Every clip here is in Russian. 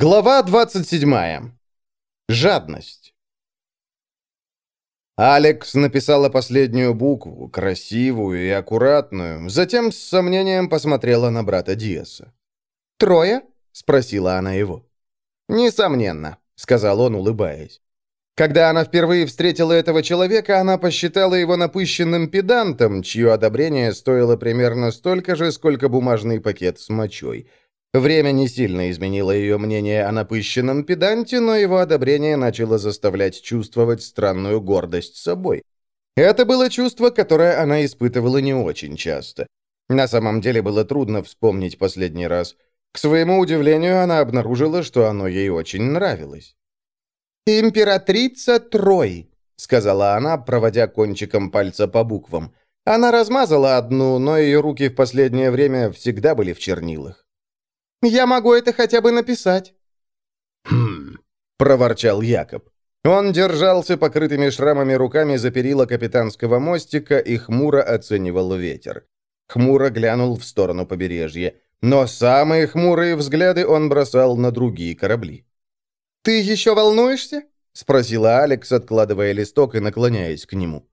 Глава 27. Жадность. Алекс написала последнюю букву, красивую и аккуратную, затем с сомнением посмотрела на брата Диаса. «Трое?» — спросила она его. «Несомненно», — сказал он, улыбаясь. Когда она впервые встретила этого человека, она посчитала его напыщенным педантом, чье одобрение стоило примерно столько же, сколько бумажный пакет с мочой — Время не сильно изменило ее мнение о напыщенном педанте, но его одобрение начало заставлять чувствовать странную гордость собой. Это было чувство, которое она испытывала не очень часто. На самом деле было трудно вспомнить последний раз. К своему удивлению, она обнаружила, что оно ей очень нравилось. «Императрица Трой», — сказала она, проводя кончиком пальца по буквам. Она размазала одну, но ее руки в последнее время всегда были в чернилах. Я могу это хотя бы написать». «Хм», — проворчал Якоб. Он держался покрытыми шрамами руками за перила капитанского мостика и хмуро оценивал ветер. Хмуро глянул в сторону побережья. Но самые хмурые взгляды он бросал на другие корабли. «Ты еще волнуешься?» — спросила Алекс, откладывая листок и наклоняясь к нему.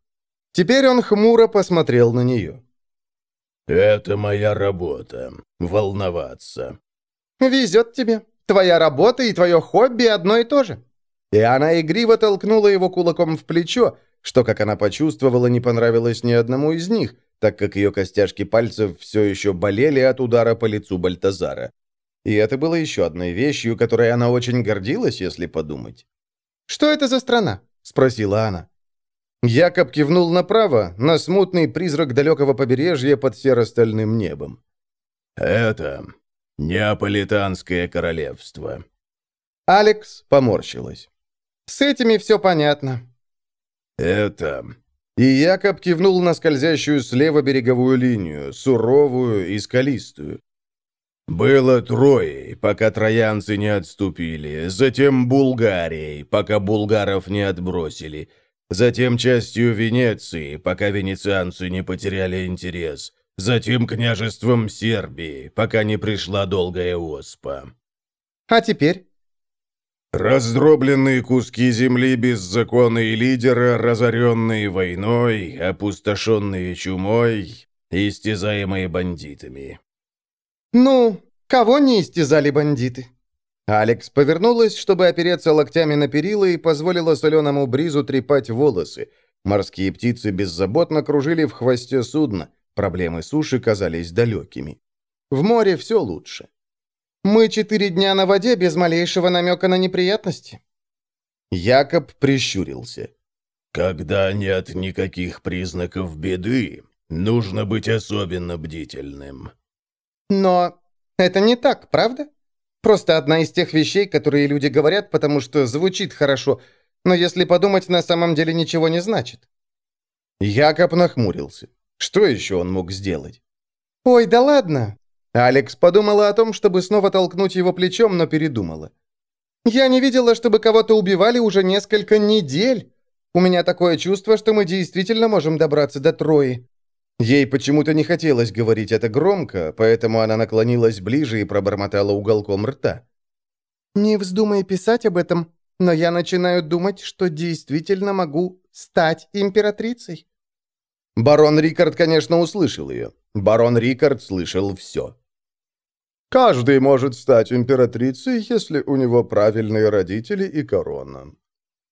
Теперь он хмуро посмотрел на нее. «Это моя работа — волноваться. «Везет тебе. Твоя работа и твое хобби одно и то же». И она игриво толкнула его кулаком в плечо, что, как она почувствовала, не понравилось ни одному из них, так как ее костяшки пальцев все еще болели от удара по лицу Бальтазара. И это было еще одной вещью, которой она очень гордилась, если подумать. «Что это за страна?» — спросила она. Якоб кивнул направо, на смутный призрак далекого побережья под серо-стальным небом. «Это «Неаполитанское королевство». Алекс поморщилась. «С этими все понятно». «Это...» И Якоб кивнул на скользящую слева береговую линию, суровую и скалистую. «Было Троей, пока троянцы не отступили, затем Булгарией, пока булгаров не отбросили, затем частью Венеции, пока венецианцы не потеряли интерес, затем княжеством Сербии, пока не пришла долгая оспа. А теперь? Раздробленные куски земли беззаконные лидера, разоренные войной, опустошенные чумой, истязаемые бандитами. Ну, кого не истязали бандиты? Алекс повернулась, чтобы опереться локтями на перила и позволила соленому бризу трепать волосы. Морские птицы беззаботно кружили в хвосте судна. Проблемы суши казались далекими. В море все лучше. Мы четыре дня на воде без малейшего намека на неприятности. Якоб прищурился. «Когда нет никаких признаков беды, нужно быть особенно бдительным». «Но это не так, правда? Просто одна из тех вещей, которые люди говорят, потому что звучит хорошо, но если подумать, на самом деле ничего не значит». Якоб нахмурился. Что еще он мог сделать? «Ой, да ладно!» Алекс подумала о том, чтобы снова толкнуть его плечом, но передумала. «Я не видела, чтобы кого-то убивали уже несколько недель. У меня такое чувство, что мы действительно можем добраться до Трои». Ей почему-то не хотелось говорить это громко, поэтому она наклонилась ближе и пробормотала уголком рта. «Не вздумай писать об этом, но я начинаю думать, что действительно могу стать императрицей». Барон Рикард, конечно, услышал ее. Барон Рикард слышал все. «Каждый может стать императрицей, если у него правильные родители и корона».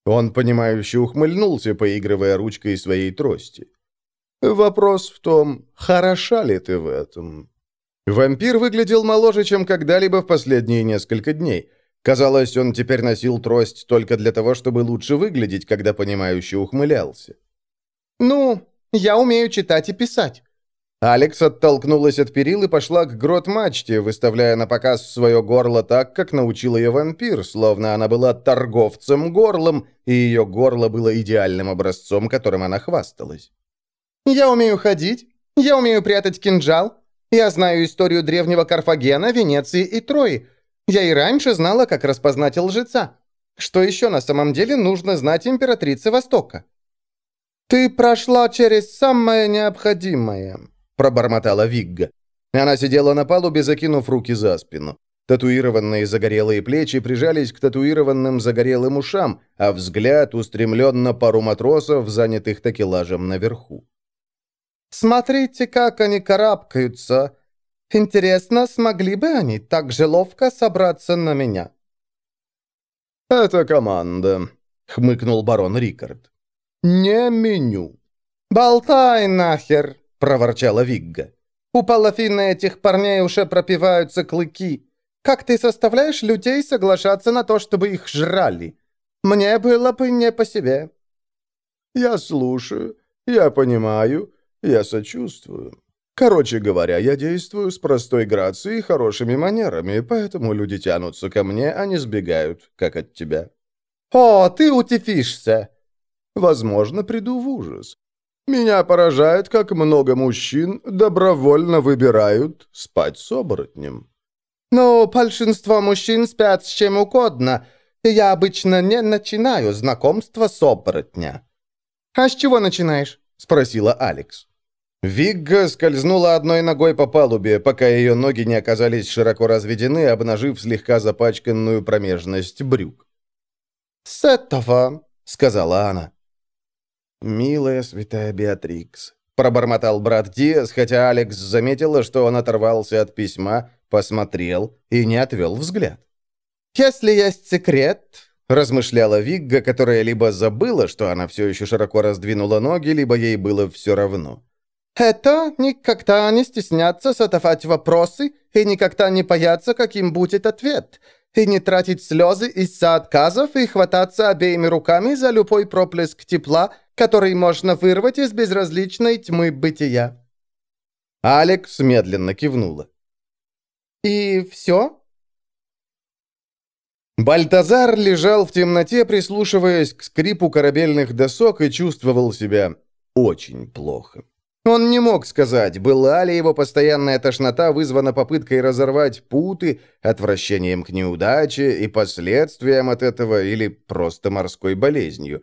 Он, понимающе ухмыльнулся, поигрывая ручкой своей трости. «Вопрос в том, хороша ли ты в этом?» Вампир выглядел моложе, чем когда-либо в последние несколько дней. Казалось, он теперь носил трость только для того, чтобы лучше выглядеть, когда понимающе ухмылялся. «Ну, я умею читать и писать». Алекс оттолкнулась от перил и пошла к грот-мачте, выставляя на показ свое горло так, как научил ее вампир, словно она была торговцем горлом, и ее горло было идеальным образцом, которым она хвасталась. «Я умею ходить, я умею прятать кинжал, я знаю историю древнего Карфагена, Венеции и Трои. Я и раньше знала, как распознать лжеца. Что еще на самом деле нужно знать императрице Востока?» «Ты прошла через самое необходимое», — пробормотала Вигга. Она сидела на палубе, закинув руки за спину. Татуированные загорелые плечи прижались к татуированным загорелым ушам, а взгляд устремлен на пару матросов, занятых такелажем наверху. «Смотрите, как они карабкаются! Интересно, смогли бы они так же ловко собраться на меня?» «Это команда», — хмыкнул барон Рикард. «Не меню». «Болтай нахер!» — проворчала Вигга. «У половины этих парней уже пропиваются клыки. Как ты составляешь людей соглашаться на то, чтобы их жрали? Мне было бы не по себе». «Я слушаю, я понимаю, я сочувствую. Короче говоря, я действую с простой грацией и хорошими манерами, поэтому люди тянутся ко мне, а не сбегают, как от тебя». «О, ты утифишься!» «Возможно, приду в ужас. Меня поражает, как много мужчин добровольно выбирают спать с оборотнем». «Ну, большинство мужчин спят с чем угодно, и я обычно не начинаю знакомство с оборотня». «А с чего начинаешь?» — спросила Алекс. Вигга скользнула одной ногой по палубе, пока ее ноги не оказались широко разведены, обнажив слегка запачканную промежность брюк. «С этого», — сказала она. «Милая святая Беатрикс», — пробормотал брат Диас, хотя Алекс заметила, что он оторвался от письма, посмотрел и не отвел взгляд. «Если есть секрет», — размышляла Вигга, которая либо забыла, что она все еще широко раздвинула ноги, либо ей было все равно. «Это никогда не стесняться задавать вопросы и никогда не бояться, каким будет ответ, и не тратить слезы из-за отказов и хвататься обеими руками за любой проплеск тепла, который можно вырвать из безразличной тьмы бытия». Алекс медленно кивнула. «И все?» Бальтазар лежал в темноте, прислушиваясь к скрипу корабельных досок и чувствовал себя очень плохо. Он не мог сказать, была ли его постоянная тошнота вызвана попыткой разорвать путы, отвращением к неудаче и последствиям от этого или просто морской болезнью.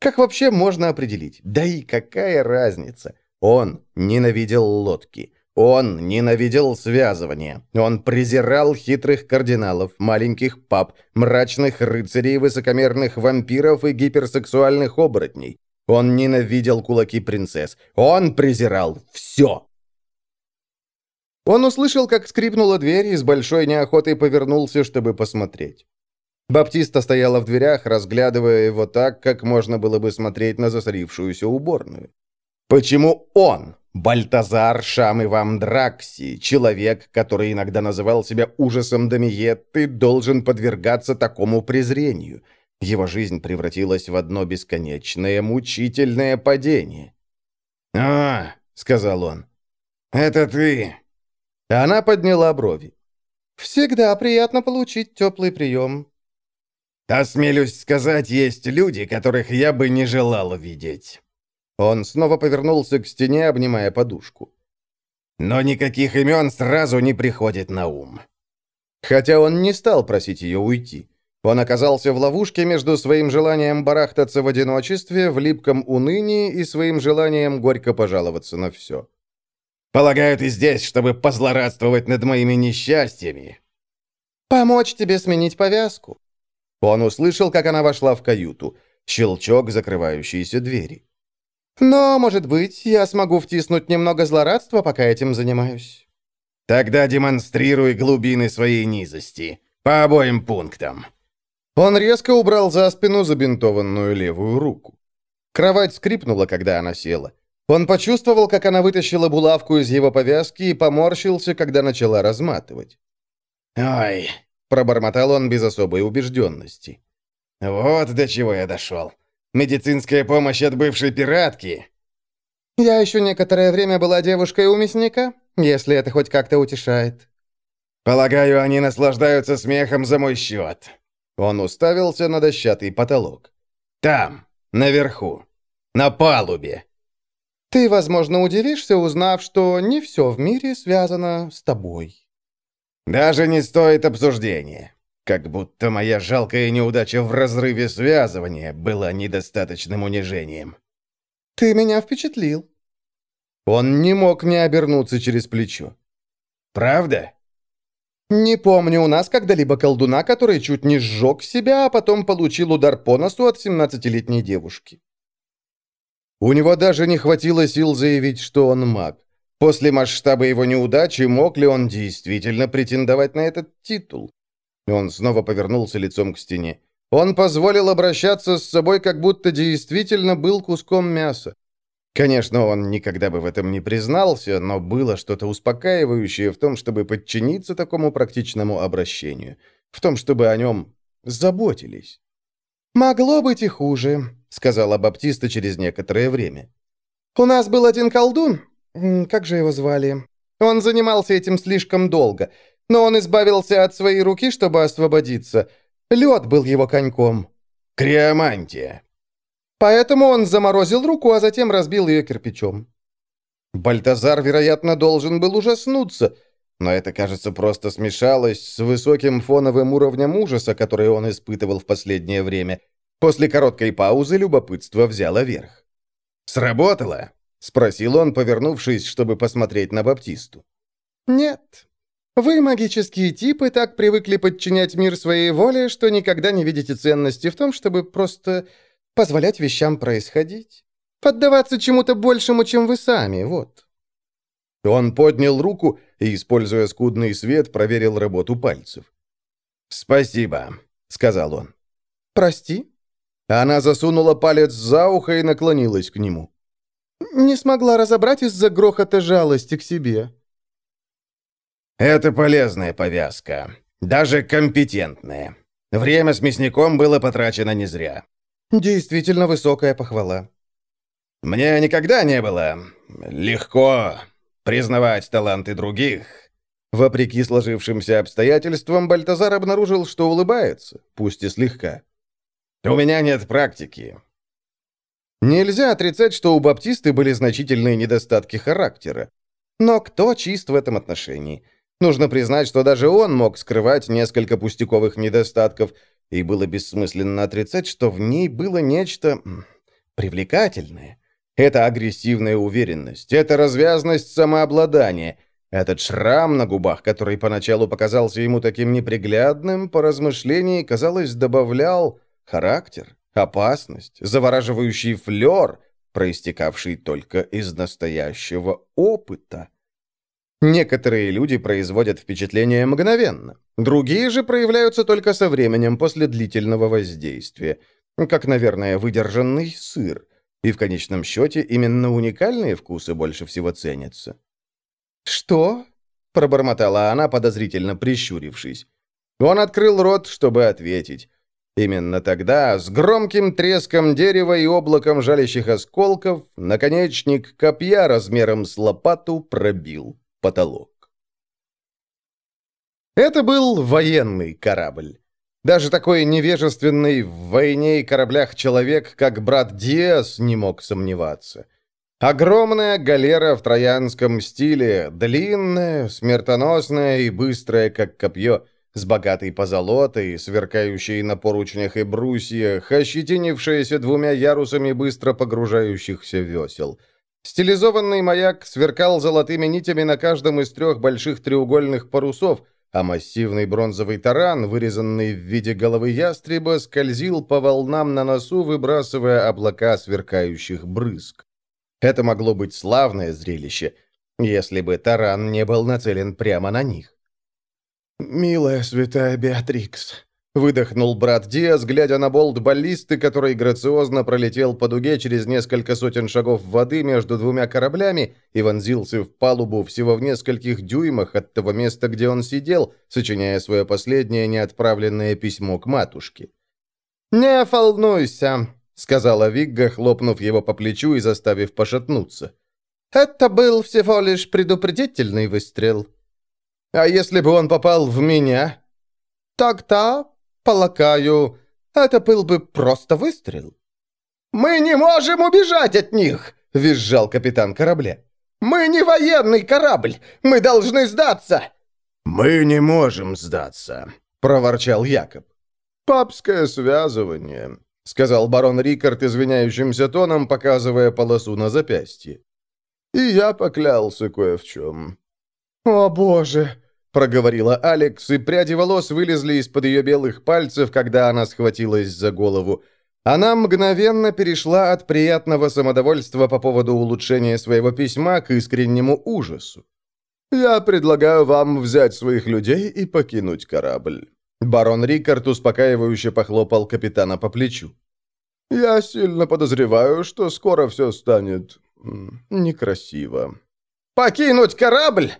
Как вообще можно определить? Да и какая разница? Он ненавидел лодки. Он ненавидел связывание. Он презирал хитрых кардиналов, маленьких пап, мрачных рыцарей, высокомерных вампиров и гиперсексуальных оборотней. Он ненавидел кулаки принцесс. Он презирал все. Он услышал, как скрипнула дверь и с большой неохотой повернулся, чтобы посмотреть. Баптиста стояла в дверях, разглядывая его так, как можно было бы смотреть на засорившуюся уборную. Почему он, Бальтазар Шам Ивам Дракси, человек, который иногда называл себя ужасом Домиетты, должен подвергаться такому презрению. Его жизнь превратилась в одно бесконечное, мучительное падение. «А, — сказал он, — это ты!» Она подняла брови. «Всегда приятно получить теплый прием». «Осмелюсь сказать, есть люди, которых я бы не желал видеть». Он снова повернулся к стене, обнимая подушку. «Но никаких имен сразу не приходит на ум». Хотя он не стал просить ее уйти. Он оказался в ловушке между своим желанием барахтаться в одиночестве, в липком унынии и своим желанием горько пожаловаться на все. «Полагаю, ты здесь, чтобы позлорадствовать над моими несчастьями?» «Помочь тебе сменить повязку». Он услышал, как она вошла в каюту. Щелчок закрывающейся двери. Но, может быть, я смогу втиснуть немного злорадства, пока этим занимаюсь. Тогда демонстрируй глубины своей низости. По обоим пунктам. Он резко убрал за спину забинтованную левую руку. Кровать скрипнула, когда она села. Он почувствовал, как она вытащила булавку из его повязки и поморщился, когда начала разматывать. «Ой», — пробормотал он без особой убежденности. «Вот до чего я дошел. Медицинская помощь от бывшей пиратки!» «Я еще некоторое время была девушкой у мясника, если это хоть как-то утешает». «Полагаю, они наслаждаются смехом за мой счет». Он уставился на дощатый потолок. «Там, наверху, на палубе». «Ты, возможно, удивишься, узнав, что не все в мире связано с тобой». «Даже не стоит обсуждения. Как будто моя жалкая неудача в разрыве связывания была недостаточным унижением. «Ты меня впечатлил». Он не мог не обернуться через плечо. «Правда?» Не помню у нас когда-либо колдуна, который чуть не сжег себя, а потом получил удар по носу от 17-летней девушки. У него даже не хватило сил заявить, что он маг. После масштаба его неудачи мог ли он действительно претендовать на этот титул? Он снова повернулся лицом к стене. Он позволил обращаться с собой, как будто действительно был куском мяса. Конечно, он никогда бы в этом не признался, но было что-то успокаивающее в том, чтобы подчиниться такому практичному обращению, в том, чтобы о нем заботились. «Могло быть и хуже», — сказала Баптиста через некоторое время. «У нас был один колдун. Как же его звали? Он занимался этим слишком долго, но он избавился от своей руки, чтобы освободиться. Лед был его коньком». «Криомантия», Поэтому он заморозил руку, а затем разбил ее кирпичом. Бальтазар, вероятно, должен был ужаснуться, но это, кажется, просто смешалось с высоким фоновым уровнем ужаса, который он испытывал в последнее время. После короткой паузы любопытство взяло верх. «Сработало?» — спросил он, повернувшись, чтобы посмотреть на Баптисту. «Нет. Вы, магические типы, так привыкли подчинять мир своей воле, что никогда не видите ценности в том, чтобы просто позволять вещам происходить. Поддаваться чему-то большему, чем вы сами, вот». Он поднял руку и, используя скудный свет, проверил работу пальцев. «Спасибо», — сказал он. «Прости?» Она засунула палец за ухо и наклонилась к нему. «Не смогла разобрать из-за грохота жалости к себе». «Это полезная повязка. Даже компетентная. Время с мясником было потрачено не зря. Действительно высокая похвала. Мне никогда не было легко признавать таланты других. Вопреки сложившимся обстоятельствам, Бальтазар обнаружил, что улыбается, пусть и слегка. «У меня нет практики». Нельзя отрицать, что у Баптисты были значительные недостатки характера. Но кто чист в этом отношении? Нужно признать, что даже он мог скрывать несколько пустяковых недостатков, и было бессмысленно отрицать, что в ней было нечто привлекательное. Это агрессивная уверенность, это развязность самообладания, этот шрам на губах, который поначалу показался ему таким неприглядным, по размышлении, казалось, добавлял характер, опасность, завораживающий флер, проистекавший только из настоящего опыта. Некоторые люди производят впечатление мгновенно, другие же проявляются только со временем после длительного воздействия, как, наверное, выдержанный сыр, и в конечном счете именно уникальные вкусы больше всего ценятся. «Что?» — пробормотала она, подозрительно прищурившись. Он открыл рот, чтобы ответить. Именно тогда, с громким треском дерева и облаком жалящих осколков, наконечник копья размером с лопату пробил потолок. Это был военный корабль. Даже такой невежественный в войне и кораблях человек, как брат Диас, не мог сомневаться. Огромная галера в троянском стиле, длинная, смертоносная и быстрая, как копье, с богатой позолотой, сверкающей на поручнях и брусьях, ощетинившаяся двумя ярусами быстро погружающихся весел — Стилизованный маяк сверкал золотыми нитями на каждом из трех больших треугольных парусов, а массивный бронзовый таран, вырезанный в виде головы ястреба, скользил по волнам на носу, выбрасывая облака сверкающих брызг. Это могло быть славное зрелище, если бы таран не был нацелен прямо на них. «Милая святая Беатрикс», Выдохнул брат Диас, глядя на болт баллисты, который грациозно пролетел по дуге через несколько сотен шагов воды между двумя кораблями и вонзился в палубу всего в нескольких дюймах от того места, где он сидел, сочиняя свое последнее неотправленное письмо к матушке. «Не волнуйся», — сказала Вигга, хлопнув его по плечу и заставив пошатнуться. «Это был всего лишь предупредительный выстрел». «А если бы он попал в меня?» «Так-то Полагаю, это был бы просто выстрел». «Мы не можем убежать от них!» — визжал капитан корабля. «Мы не военный корабль! Мы должны сдаться!» «Мы не можем сдаться», — проворчал Якоб. «Папское связывание», — сказал барон Рикард извиняющимся тоном, показывая полосу на запястье. «И я поклялся кое в чем». «О, боже!» — проговорила Алекс, и пряди волос вылезли из-под ее белых пальцев, когда она схватилась за голову. Она мгновенно перешла от приятного самодовольства по поводу улучшения своего письма к искреннему ужасу. «Я предлагаю вам взять своих людей и покинуть корабль». Барон Рикард успокаивающе похлопал капитана по плечу. «Я сильно подозреваю, что скоро все станет... некрасиво». «Покинуть корабль?»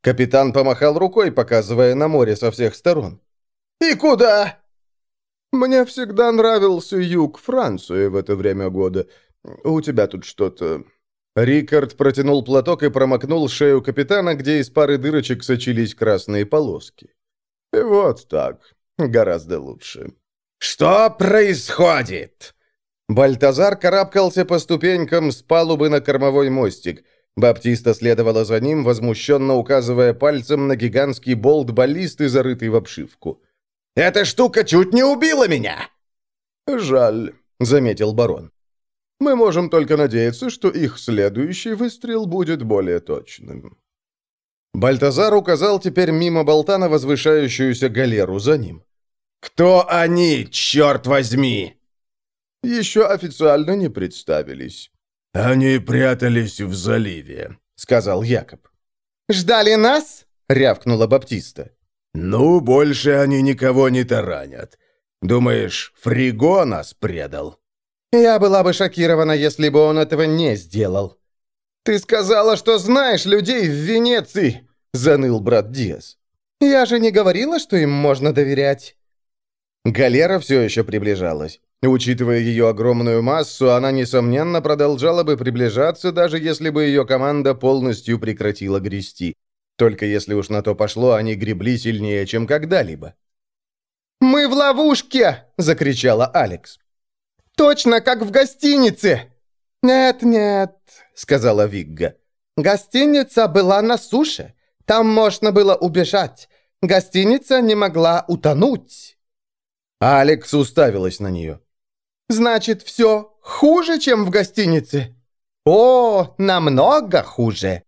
Капитан помахал рукой, показывая на море со всех сторон. «И куда?» «Мне всегда нравился юг Франции в это время года. У тебя тут что-то...» Рикард протянул платок и промокнул шею капитана, где из пары дырочек сочились красные полоски. И «Вот так. Гораздо лучше». «Что происходит?» Бальтазар карабкался по ступенькам с палубы на кормовой мостик. Баптиста следовала за ним, возмущенно указывая пальцем на гигантский болт баллисты, зарытый в обшивку. Эта штука чуть не убила меня!» «Жаль», — заметил барон. «Мы можем только надеяться, что их следующий выстрел будет более точным». Бальтазар указал теперь мимо болта на возвышающуюся галеру за ним. «Кто они, черт возьми?» «Еще официально не представились». «Они прятались в заливе», — сказал Якоб. «Ждали нас?» — рявкнула Баптиста. «Ну, больше они никого не таранят. Думаешь, Фриго нас предал?» «Я была бы шокирована, если бы он этого не сделал». «Ты сказала, что знаешь людей в Венеции!» — заныл брат Диас. «Я же не говорила, что им можно доверять». Галера все еще приближалась. Учитывая ее огромную массу, она, несомненно, продолжала бы приближаться, даже если бы ее команда полностью прекратила грести. Только если уж на то пошло, они гребли сильнее, чем когда-либо. «Мы в ловушке!» — закричала Алекс. «Точно, как в гостинице!» «Нет-нет», — сказала Вигга. «Гостиница была на суше. Там можно было убежать. Гостиница не могла утонуть». Алекс уставилась на нее. «Значит, все хуже, чем в гостинице?» «О, намного хуже!»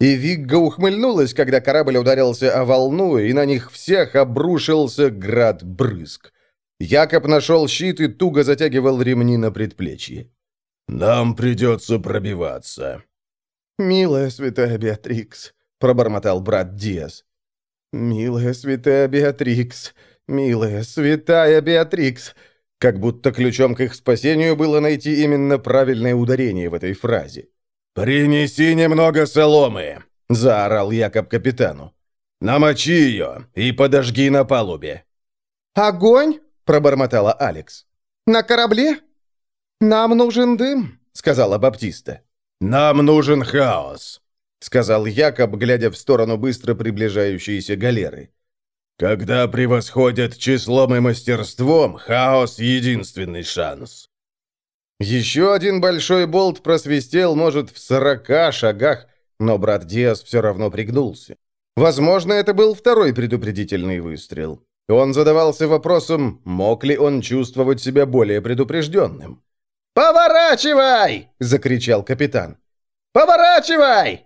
И Вигга ухмыльнулась, когда корабль ударился о волну, и на них всех обрушился град брызг. Якоб нашел щит и туго затягивал ремни на предплечье. «Нам придется пробиваться». «Милая святая Беатрикс», — пробормотал брат Диас. «Милая святая Беатрикс, милая святая Беатрикс». Как будто ключом к их спасению было найти именно правильное ударение в этой фразе. «Принеси немного соломы!» — заорал Якоб капитану. «Намочи ее и подожги на палубе!» «Огонь!» — пробормотала Алекс. «На корабле?» «Нам нужен дым», — сказала Баптиста. «Нам нужен хаос», — сказал Якоб, глядя в сторону быстро приближающейся галеры. «Когда превосходят числом и мастерством, хаос — единственный шанс». Еще один большой болт просвистел, может, в сорока шагах, но брат Диас все равно пригнулся. Возможно, это был второй предупредительный выстрел. Он задавался вопросом, мог ли он чувствовать себя более предупрежденным. «Поворачивай!» — закричал капитан. «Поворачивай!»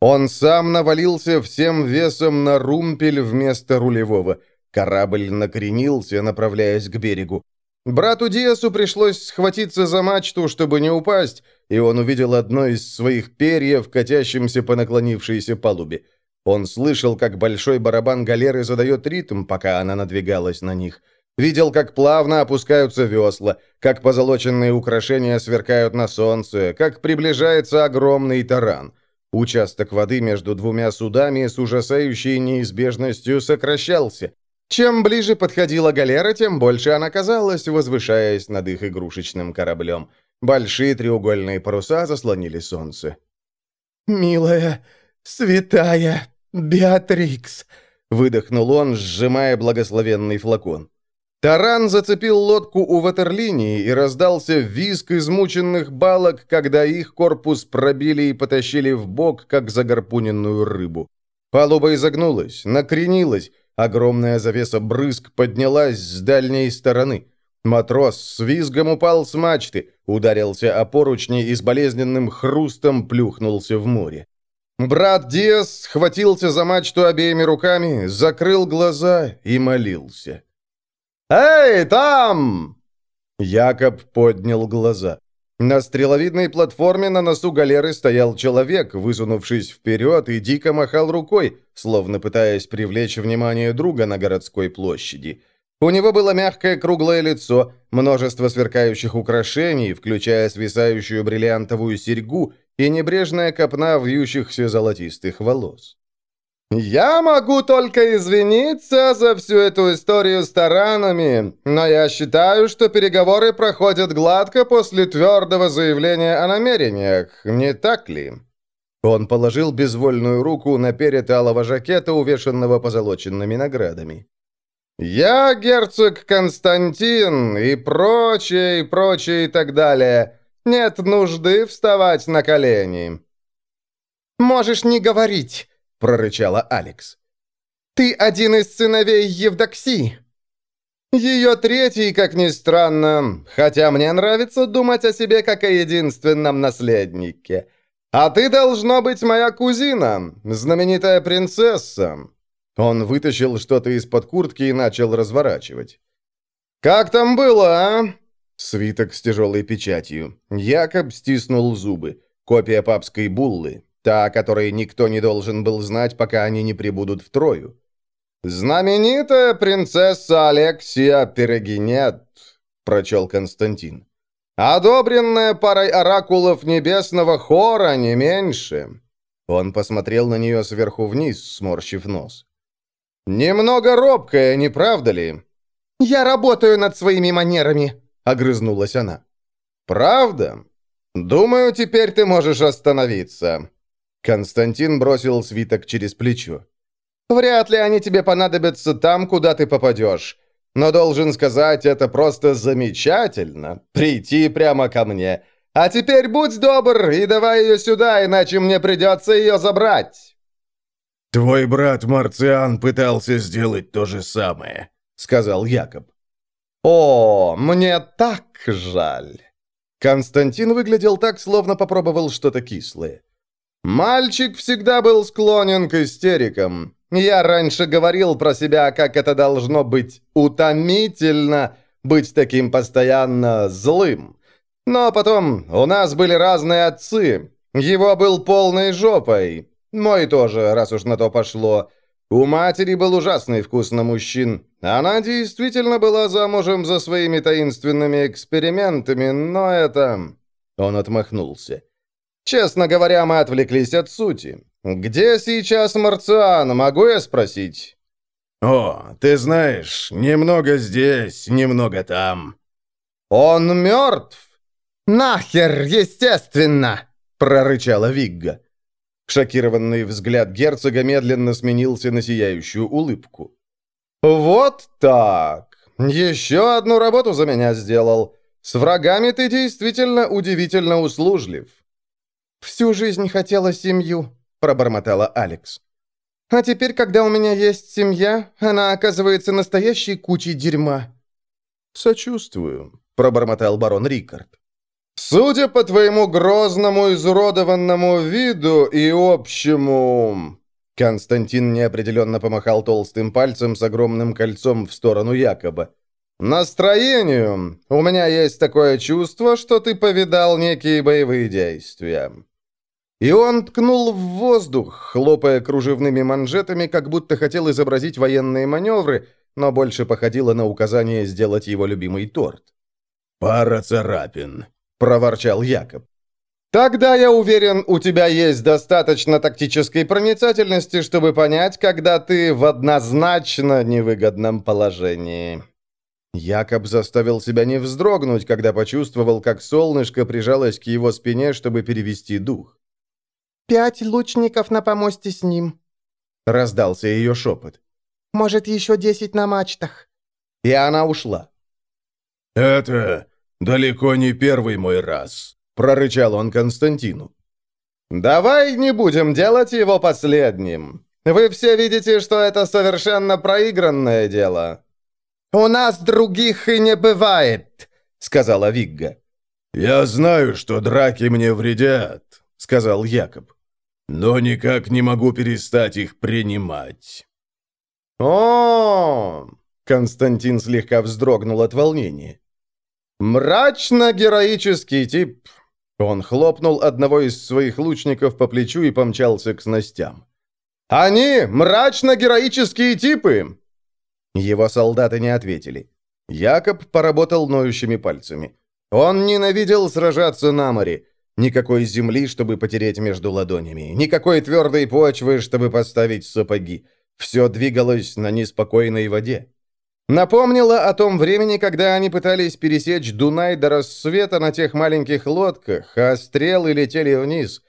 Он сам навалился всем весом на румпель вместо рулевого. Корабль накренился, направляясь к берегу. Брату Диасу пришлось схватиться за мачту, чтобы не упасть, и он увидел одно из своих перьев, катящимся по наклонившейся палубе. Он слышал, как большой барабан галеры задает ритм, пока она надвигалась на них. Видел, как плавно опускаются весла, как позолоченные украшения сверкают на солнце, как приближается огромный таран. Участок воды между двумя судами с ужасающей неизбежностью сокращался. Чем ближе подходила галера, тем больше она казалась, возвышаясь над их игрушечным кораблем. Большие треугольные паруса заслонили солнце. «Милая, святая Беатрикс!» — выдохнул он, сжимая благословенный флакон. Таран зацепил лодку у ватерлинии и раздался визг измученных балок, когда их корпус пробили и потащили в бок, как загарпуненную рыбу. Палуба изогнулась, накренилась, Огромная завеса брызг поднялась с дальней стороны. Матрос с визгом упал с мачты, ударился о поручни и с болезненным хрустом плюхнулся в море. Брат Диас схватился за мачту обеими руками, закрыл глаза и молился. «Эй, там!» Якоб поднял глаза. На стреловидной платформе на носу галеры стоял человек, высунувшись вперед и дико махал рукой, словно пытаясь привлечь внимание друга на городской площади. У него было мягкое круглое лицо, множество сверкающих украшений, включая свисающую бриллиантовую серьгу и небрежная копна вьющихся золотистых волос. «Я могу только извиниться за всю эту историю с таранами, но я считаю, что переговоры проходят гладко после твердого заявления о намерениях, не так ли?» Он положил безвольную руку на перед алого жакета, увешанного позолоченными наградами. «Я герцог Константин и прочее, и прочее, и так далее. Нет нужды вставать на колени». «Можешь не говорить», — прорычала Алекс. «Ты один из сыновей Евдокси». «Ее третий, как ни странно, хотя мне нравится думать о себе как о единственном наследнике. А ты должно быть моя кузина, знаменитая принцесса». Он вытащил что-то из-под куртки и начал разворачивать. «Как там было, а?» Свиток с тяжелой печатью. Якоб стиснул зубы. Копия папской буллы. Та, о которой никто не должен был знать, пока они не прибудут в Трою. «Знаменитая принцесса Алексия Перегинет», — прочел Константин. «Одобренная парой оракулов небесного хора, не меньше». Он посмотрел на нее сверху вниз, сморщив нос. «Немного робкая, не правда ли?» «Я работаю над своими манерами», — огрызнулась она. «Правда? Думаю, теперь ты можешь остановиться. Константин бросил свиток через плечо. «Вряд ли они тебе понадобятся там, куда ты попадешь. Но должен сказать, это просто замечательно. Прийти прямо ко мне. А теперь будь добр и давай ее сюда, иначе мне придется ее забрать». «Твой брат Марциан пытался сделать то же самое», — сказал Якоб. «О, мне так жаль». Константин выглядел так, словно попробовал что-то кислое. Мальчик всегда был склонен к истерикам. Я раньше говорил про себя, как это должно быть утомительно быть таким постоянно злым. Но потом у нас были разные отцы. Его был полной жопой. Мой тоже, раз уж на то пошло. У матери был ужасный вкус на мужчин. Она действительно была замужем за своими таинственными экспериментами, но это... Он отмахнулся. Честно говоря, мы отвлеклись от сути. Где сейчас Марциан, могу я спросить?» «О, ты знаешь, немного здесь, немного там». «Он мертв?» «Нахер, естественно!» — прорычала Вигга. Шокированный взгляд герцога медленно сменился на сияющую улыбку. «Вот так! Еще одну работу за меня сделал. С врагами ты действительно удивительно услужлив». «Всю жизнь хотела семью», — пробормотала Алекс. «А теперь, когда у меня есть семья, она оказывается настоящей кучей дерьма». «Сочувствую», — пробормотал барон Рикард. «Судя по твоему грозному изуродованному виду и общему...» Константин неопределенно помахал толстым пальцем с огромным кольцом в сторону Якоба. «Настроению. У меня есть такое чувство, что ты повидал некие боевые действия. И он ткнул в воздух, хлопая кружевными манжетами, как будто хотел изобразить военные маневры, но больше походило на указание сделать его любимый торт. «Пара царапин», — проворчал Якоб. «Тогда, я уверен, у тебя есть достаточно тактической проницательности, чтобы понять, когда ты в однозначно невыгодном положении». Якоб заставил себя не вздрогнуть, когда почувствовал, как солнышко прижалось к его спине, чтобы перевести дух. «Пять лучников на помосте с ним», — раздался ее шепот. «Может, еще десять на мачтах». И она ушла. «Это далеко не первый мой раз», — прорычал он Константину. «Давай не будем делать его последним. Вы все видите, что это совершенно проигранное дело». «У нас других и не бывает», — сказала Вигга. «Я знаю, что драки мне вредят», — сказал Якоб. Но никак не могу перестать их принимать». О, Константин слегка вздрогнул от волнения. «Мрачно-героический тип!» Он хлопнул одного из своих лучников по плечу и помчался к снастям. «Они мрачно-героические типы!» Его солдаты не ответили. Якоб поработал ноющими пальцами. Он ненавидел сражаться на море. Никакой земли, чтобы потереть между ладонями. Никакой твердой почвы, чтобы поставить сапоги. Все двигалось на неспокойной воде. Напомнило о том времени, когда они пытались пересечь Дунай до рассвета на тех маленьких лодках, а стрелы летели вниз.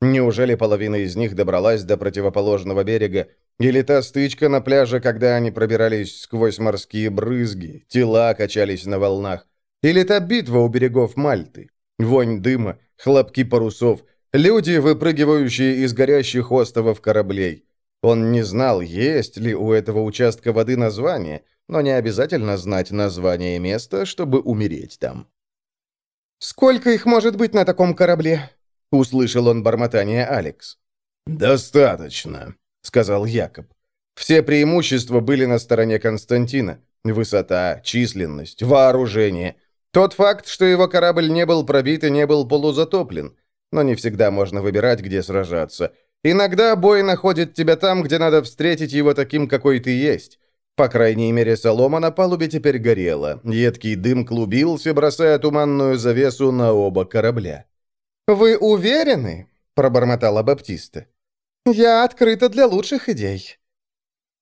Неужели половина из них добралась до противоположного берега? Или та стычка на пляже, когда они пробирались сквозь морские брызги, тела качались на волнах? Или та битва у берегов Мальты? Вонь дыма, хлопки парусов, люди, выпрыгивающие из горящих островов кораблей. Он не знал, есть ли у этого участка воды название, но не обязательно знать название места, чтобы умереть там. «Сколько их может быть на таком корабле?» — услышал он бормотание Алекс. «Достаточно», — сказал Якоб. Все преимущества были на стороне Константина. Высота, численность, вооружение. Тот факт, что его корабль не был пробит и не был полузатоплен. Но не всегда можно выбирать, где сражаться. Иногда бой находит тебя там, где надо встретить его таким, какой ты есть. По крайней мере, солома на палубе теперь горела. Едкий дым клубился, бросая туманную завесу на оба корабля. «Вы уверены?» – пробормотала Баптиста. «Я открыта для лучших идей».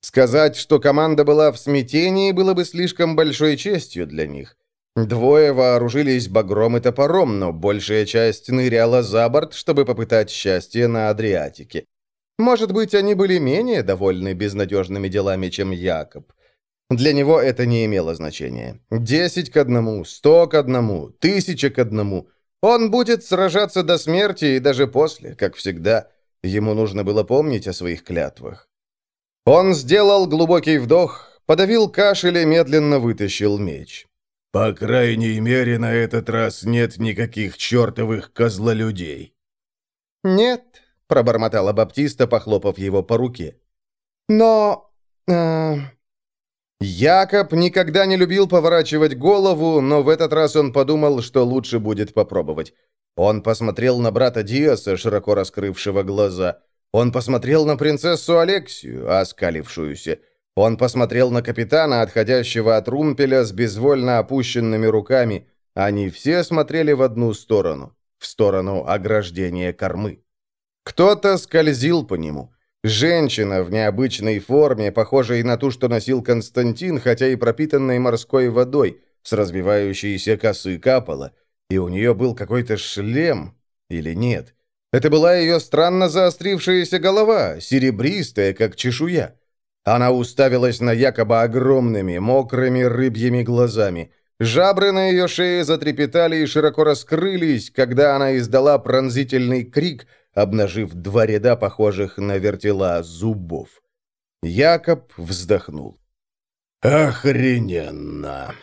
Сказать, что команда была в смятении, было бы слишком большой честью для них. Двое вооружились багром и топором, но большая часть ныряла за борт, чтобы попытать счастье на Адриатике. Может быть, они были менее довольны безнадежными делами, чем Якоб. Для него это не имело значения. Десять к одному, сто к одному, тысяча к одному. Он будет сражаться до смерти и даже после, как всегда. Ему нужно было помнить о своих клятвах. Он сделал глубокий вдох, подавил кашель и медленно вытащил меч. «По крайней мере, на этот раз нет никаких чертовых козлолюдей». «Нет», — пробормотала Баптиста, похлопав его по руке. «Но...» э... Якоб никогда не любил поворачивать голову, но в этот раз он подумал, что лучше будет попробовать. Он посмотрел на брата Диаса, широко раскрывшего глаза. Он посмотрел на принцессу Алексию, оскалившуюся. Он посмотрел на капитана, отходящего от румпеля с безвольно опущенными руками. Они все смотрели в одну сторону, в сторону ограждения кормы. Кто-то скользил по нему. Женщина в необычной форме, похожей на ту, что носил Константин, хотя и пропитанной морской водой, с развивающейся косы капала. И у нее был какой-то шлем, или нет? Это была ее странно заострившаяся голова, серебристая, как чешуя. Она уставилась на якобы огромными, мокрыми рыбьими глазами. Жабры на ее шее затрепетали и широко раскрылись, когда она издала пронзительный крик, обнажив два ряда похожих на вертела зубов. Якоб вздохнул. «Охрененно!»